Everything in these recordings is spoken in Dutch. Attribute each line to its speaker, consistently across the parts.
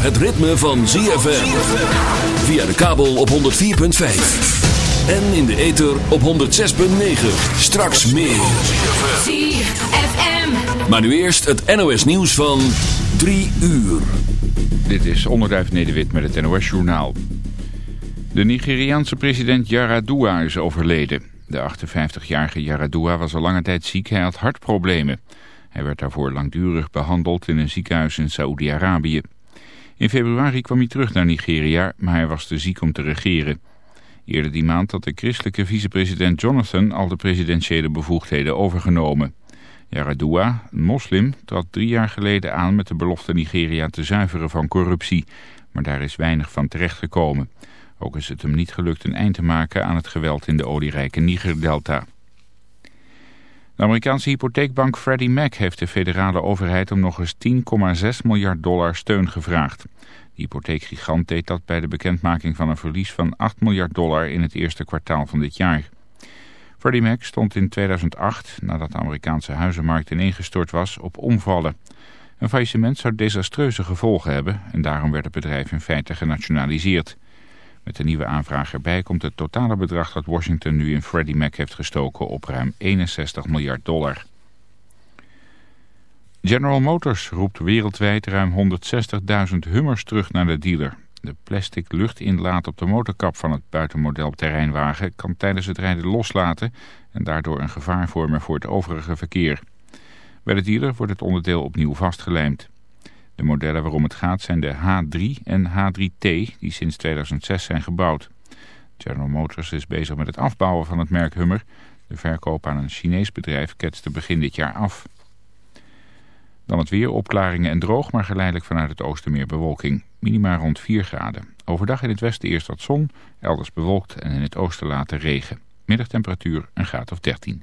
Speaker 1: het ritme van ZFM. Via de kabel op 104.5. En in de ether op 106.9. Straks meer.
Speaker 2: ZFM.
Speaker 1: Maar nu eerst het NOS nieuws van 3 uur.
Speaker 3: Dit is Onderduif Nederwit met het NOS Journaal. De Nigeriaanse president Yaradua is overleden. De 58-jarige Yaradua was al lange tijd ziek. Hij had hartproblemen. Hij werd daarvoor langdurig behandeld in een ziekenhuis in Saoedi-Arabië. In februari kwam hij terug naar Nigeria, maar hij was te ziek om te regeren. Eerder die maand had de christelijke vicepresident Jonathan al de presidentiële bevoegdheden overgenomen. Yaradua, een moslim, trad drie jaar geleden aan met de belofte Nigeria te zuiveren van corruptie. Maar daar is weinig van terechtgekomen. Ook is het hem niet gelukt een eind te maken aan het geweld in de olierijke Niger-delta. De Amerikaanse hypotheekbank Freddie Mac heeft de federale overheid om nog eens 10,6 miljard dollar steun gevraagd. De hypotheekgigant deed dat bij de bekendmaking van een verlies van 8 miljard dollar in het eerste kwartaal van dit jaar. Freddie Mac stond in 2008, nadat de Amerikaanse huizenmarkt ineengestort was, op omvallen. Een faillissement zou desastreuze gevolgen hebben en daarom werd het bedrijf in feite genationaliseerd. Met de nieuwe aanvraag erbij komt het totale bedrag dat Washington nu in Freddie Mac heeft gestoken op ruim 61 miljard dollar. General Motors roept wereldwijd ruim 160.000 Hummers terug naar de dealer. De plastic luchtinlaat op de motorkap van het buitenmodel terreinwagen kan tijdens het rijden loslaten en daardoor een gevaar vormen voor het overige verkeer. Bij de dealer wordt het onderdeel opnieuw vastgelijmd. De modellen waarom het gaat zijn de H3 en H3T die sinds 2006 zijn gebouwd. General Motors is bezig met het afbouwen van het merk Hummer. De verkoop aan een Chinees bedrijf ketste begin dit jaar af. Dan het weer, opklaringen en droog, maar geleidelijk vanuit het oosten meer bewolking. Minima rond 4 graden. Overdag in het westen eerst wat zon, elders bewolkt en in het oosten later regen. Middagtemperatuur een graad of 13.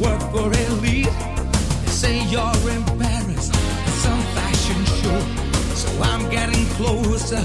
Speaker 4: work for elite. They say you're Paris at some fashion show. So I'm getting closer,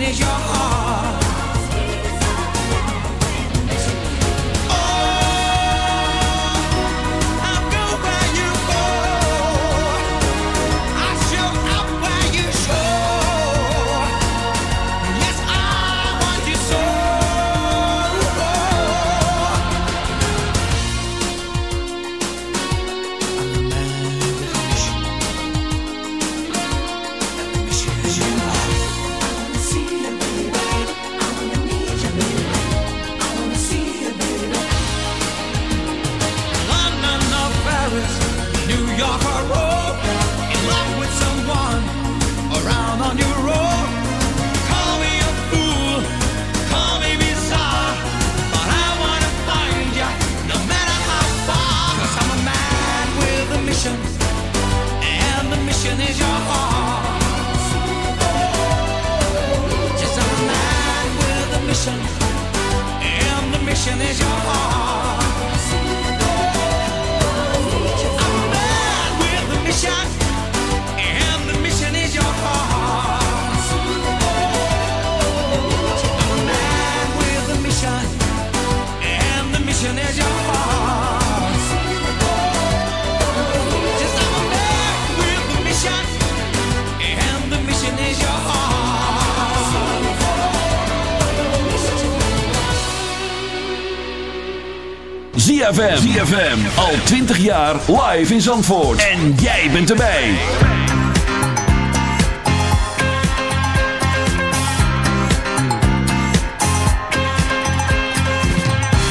Speaker 4: is your heart.
Speaker 1: ZFM. ZFM. Al 20 jaar live in Zandvoort. En jij bent erbij.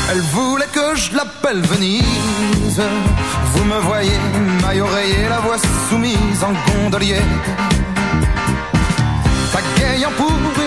Speaker 5: Elle voulait que je l'appelle Venise. Vous me voyez, maille oreiller, la voix soumise en gondolier. Pagayant pour une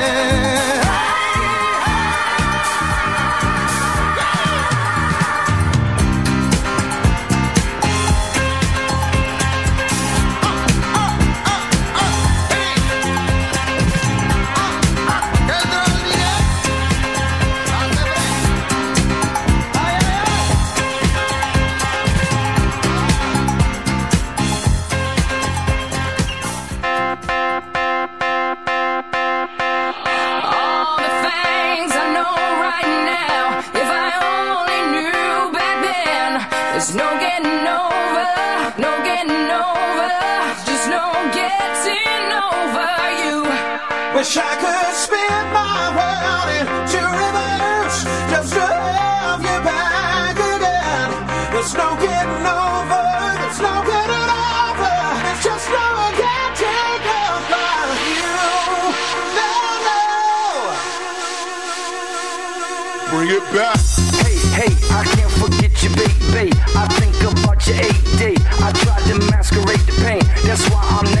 Speaker 6: back.
Speaker 7: Hey, hey, I can't forget you, baby. I think about your 8 day. I tried to masquerade the pain. That's why I'm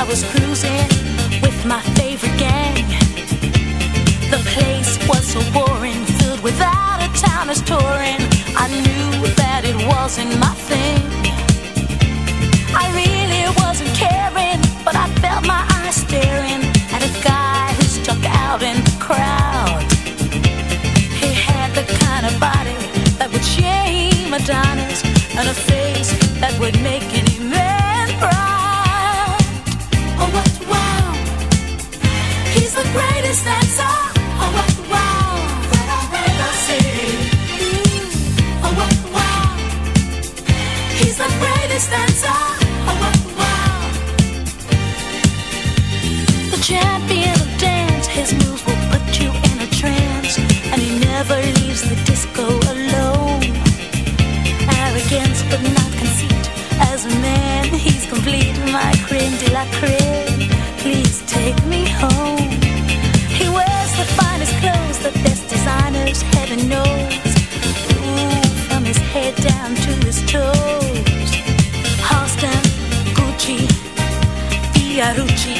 Speaker 6: I
Speaker 8: was cruising with my favorite gang. The place was so boring, filled with out of towners touring. I knew that it wasn't my thing. I really wasn't caring, but I felt my eyes staring at a guy who stuck out in the crowd. He had the kind of body that would shame Adonis and a face that would make any that's all. Marucci.